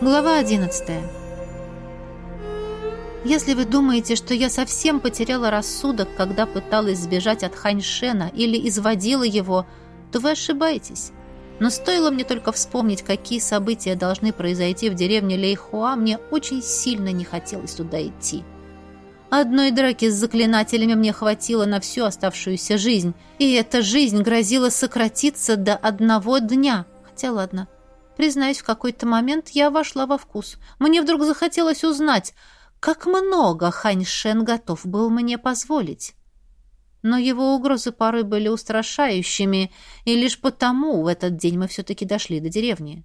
Глава 11. Если вы думаете, что я совсем потеряла рассудок, когда пыталась сбежать от Ханьшена или изводила его, то вы ошибаетесь. Но стоило мне только вспомнить, какие события должны произойти в деревне Лейхуа, мне очень сильно не хотелось туда идти. Одной драки с заклинателями мне хватило на всю оставшуюся жизнь, и эта жизнь грозила сократиться до одного дня. Хотя ладно, признаюсь, в какой-то момент я вошла во вкус. Мне вдруг захотелось узнать, как много Хань Шен готов был мне позволить но его угрозы порой были устрашающими, и лишь потому в этот день мы все-таки дошли до деревни.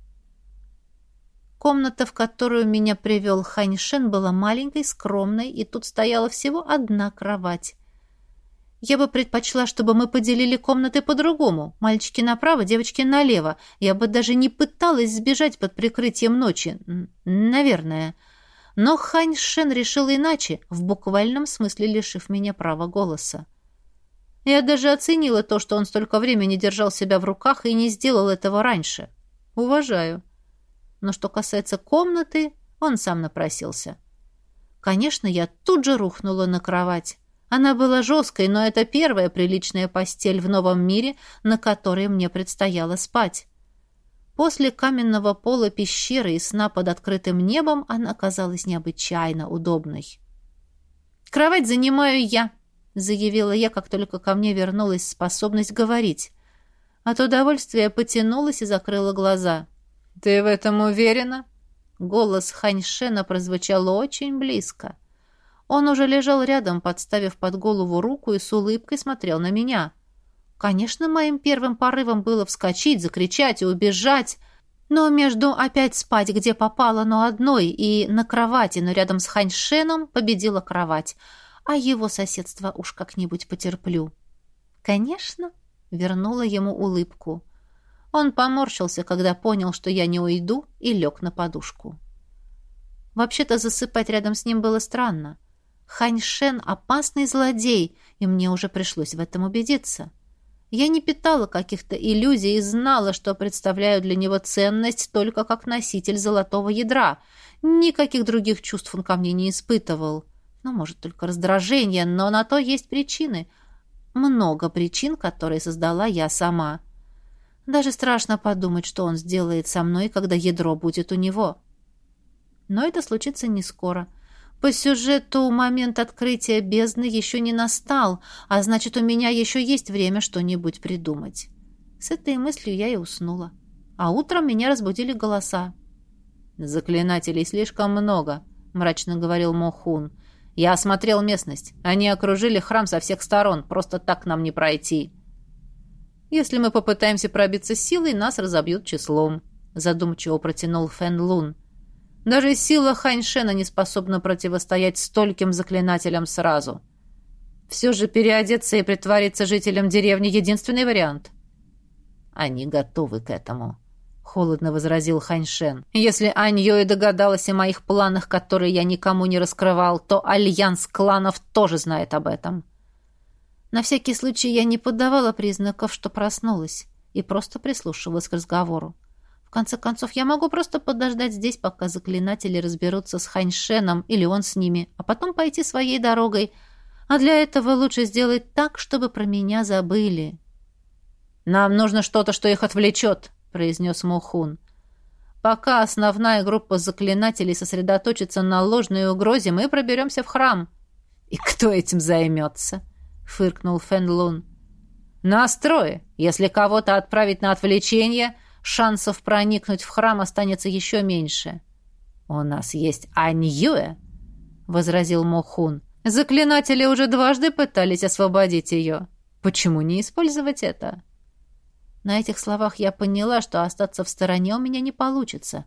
Комната, в которую меня привел Ханьшен, была маленькой, скромной, и тут стояла всего одна кровать. Я бы предпочла, чтобы мы поделили комнаты по-другому. Мальчики направо, девочки налево. Я бы даже не пыталась сбежать под прикрытием ночи. Наверное. Но Хань Шен решил иначе, в буквальном смысле лишив меня права голоса. Я даже оценила то, что он столько времени держал себя в руках и не сделал этого раньше. Уважаю. Но что касается комнаты, он сам напросился. Конечно, я тут же рухнула на кровать. Она была жесткой, но это первая приличная постель в новом мире, на которой мне предстояло спать. После каменного пола пещеры и сна под открытым небом она оказалась необычайно удобной. «Кровать занимаю я», заявила я, как только ко мне вернулась способность говорить. От удовольствия потянулась и закрыла глаза. «Ты в этом уверена?» Голос Ханьшена прозвучал очень близко. Он уже лежал рядом, подставив под голову руку и с улыбкой смотрел на меня. Конечно, моим первым порывом было вскочить, закричать и убежать, но между опять спать, где попало, но одной, и на кровати, но рядом с Ханьшеном победила кровать — а его соседство уж как-нибудь потерплю. Конечно, вернула ему улыбку. Он поморщился, когда понял, что я не уйду, и лег на подушку. Вообще-то засыпать рядом с ним было странно. Хань Шен — опасный злодей, и мне уже пришлось в этом убедиться. Я не питала каких-то иллюзий и знала, что представляю для него ценность только как носитель золотого ядра. Никаких других чувств он ко мне не испытывал. Ну, может, только раздражение, но на то есть причины. Много причин, которые создала я сама. Даже страшно подумать, что он сделает со мной, когда ядро будет у него. Но это случится не скоро. По сюжету момент открытия бездны еще не настал, а значит, у меня еще есть время что-нибудь придумать. С этой мыслью я и уснула. А утром меня разбудили голоса. «Заклинателей слишком много», — мрачно говорил Мохун. Я осмотрел местность. Они окружили храм со всех сторон. Просто так нам не пройти. Если мы попытаемся пробиться силой, нас разобьют числом, задумчиво протянул Фэн Лун. Даже сила Ханьшена не способна противостоять стольким заклинателям сразу. Все же переодеться и притвориться жителям деревни — единственный вариант. Они готовы к этому холодно возразил Ханьшен. Если Ань Йои догадалась о моих планах, которые я никому не раскрывал, то альянс кланов тоже знает об этом. На всякий случай я не поддавала признаков, что проснулась, и просто прислушивалась к разговору. В конце концов, я могу просто подождать здесь, пока заклинатели разберутся с Ханьшеном или он с ними, а потом пойти своей дорогой. А для этого лучше сделать так, чтобы про меня забыли. «Нам нужно что-то, что их отвлечет», — произнес Мохун. «Пока основная группа заклинателей сосредоточится на ложной угрозе, мы проберемся в храм». «И кто этим займется?» — фыркнул Фенлун. «Настрое. Если кого-то отправить на отвлечение, шансов проникнуть в храм останется еще меньше». «У нас есть Аньюэ», — возразил Мохун. «Заклинатели уже дважды пытались освободить ее. Почему не использовать это?» На этих словах я поняла, что остаться в стороне у меня не получится.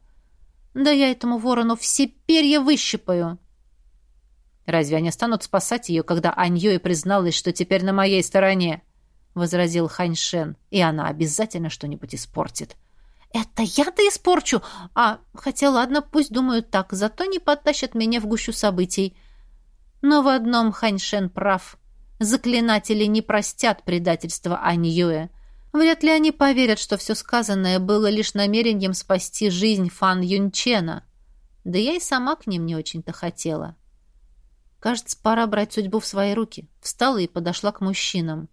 Да я этому ворону все перья выщипаю. Разве они станут спасать ее, когда Аньюи призналась, что теперь на моей стороне? — возразил Ханьшен. — И она обязательно что-нибудь испортит. — Это я-то испорчу! А, хотя ладно, пусть думают так, зато не подтащат меня в гущу событий. Но в одном Ханьшен прав. Заклинатели не простят предательства Аньюэ. Вряд ли они поверят, что все сказанное было лишь намерением спасти жизнь Фан Юнчена. Да я и сама к ним не очень-то хотела. Кажется, пора брать судьбу в свои руки. Встала и подошла к мужчинам.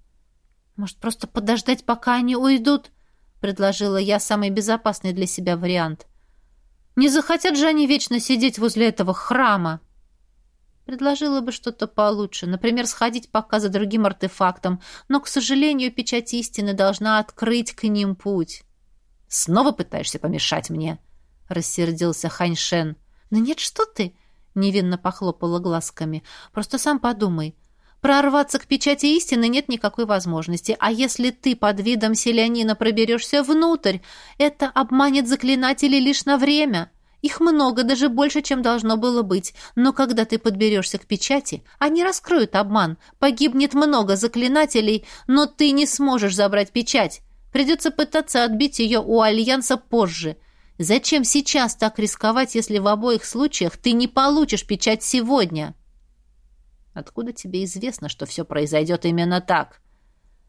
«Может, просто подождать, пока они уйдут?» — предложила я самый безопасный для себя вариант. «Не захотят же они вечно сидеть возле этого храма!» Предложила бы что-то получше, например, сходить пока за другим артефактом, но, к сожалению, печать истины должна открыть к ним путь. «Снова пытаешься помешать мне?» — рассердился Ханьшен. «Да нет, что ты!» Невинно похлопала глазками. «Просто сам подумай. Прорваться к печати истины нет никакой возможности, а если ты под видом селянина проберешься внутрь, это обманет заклинателей лишь на время. Их много, даже больше, чем должно было быть. Но когда ты подберешься к печати, они раскроют обман. Погибнет много заклинателей, но ты не сможешь забрать печать. Придется пытаться отбить ее у Альянса позже. Зачем сейчас так рисковать, если в обоих случаях ты не получишь печать сегодня? Откуда тебе известно, что все произойдет именно так?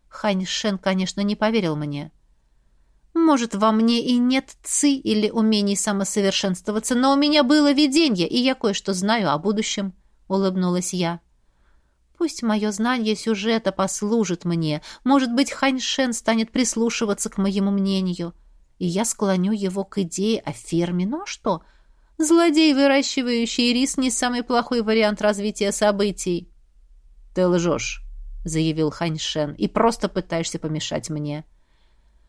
Хань Шен, конечно, не поверил мне. Может, во мне и нет ци или умений самосовершенствоваться, но у меня было видение, и я кое-что знаю о будущем, — улыбнулась я. Пусть мое знание сюжета послужит мне. Может быть, Хань Шен станет прислушиваться к моему мнению и я склоню его к идее о ферме. Ну а что? Злодей, выращивающий рис, не самый плохой вариант развития событий. «Ты лжешь», — заявил Ханьшен, — «и просто пытаешься помешать мне».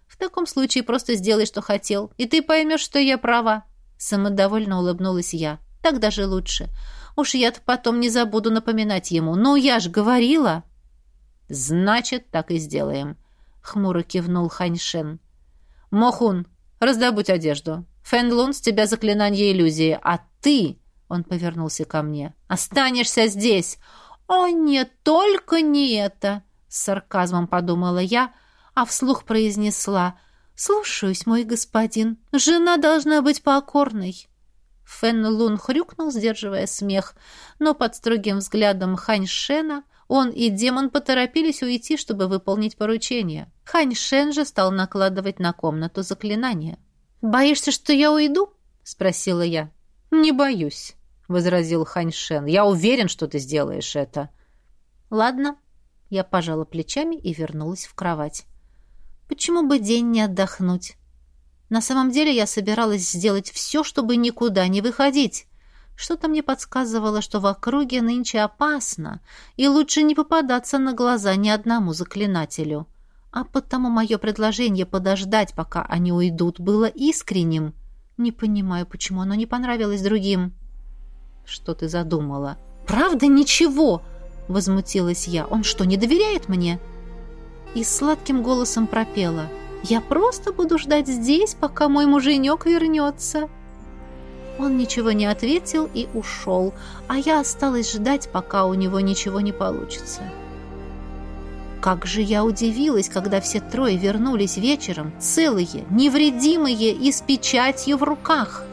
«В таком случае просто сделай, что хотел, и ты поймешь, что я права». Самодовольно улыбнулась я. «Так даже лучше. Уж я-то потом не забуду напоминать ему. Ну, я ж говорила». «Значит, так и сделаем», — хмуро кивнул Ханьшен. «Мохун, раздобудь одежду. Фэнлун, с тебя заклинание иллюзии, а ты...» Он повернулся ко мне. «Останешься здесь!» «О, нет, только не это!» С сарказмом подумала я, а вслух произнесла. «Слушаюсь, мой господин. Жена должна быть покорной». Фэн Лун хрюкнул, сдерживая смех, но под строгим взглядом Хань Шена он и демон поторопились уйти, чтобы выполнить поручение. Хань Шен же стал накладывать на комнату заклинания. «Боишься, что я уйду?» — спросила я. «Не боюсь», — возразил Хань Шен. «Я уверен, что ты сделаешь это». «Ладно». Я пожала плечами и вернулась в кровать. «Почему бы день не отдохнуть?» На самом деле я собиралась сделать все, чтобы никуда не выходить. Что-то мне подсказывало, что в округе нынче опасно, и лучше не попадаться на глаза ни одному заклинателю. А потому мое предложение подождать, пока они уйдут, было искренним. Не понимаю, почему оно не понравилось другим. Что ты задумала? Правда, ничего, возмутилась я. Он что, не доверяет мне? И сладким голосом пропела: "Я просто буду ждать здесь, пока мой муженек вернется». Он ничего не ответил и ушел, а я осталась ждать, пока у него ничего не получится. Как же я удивилась, когда все трое вернулись вечером, целые, невредимые и с печатью в руках.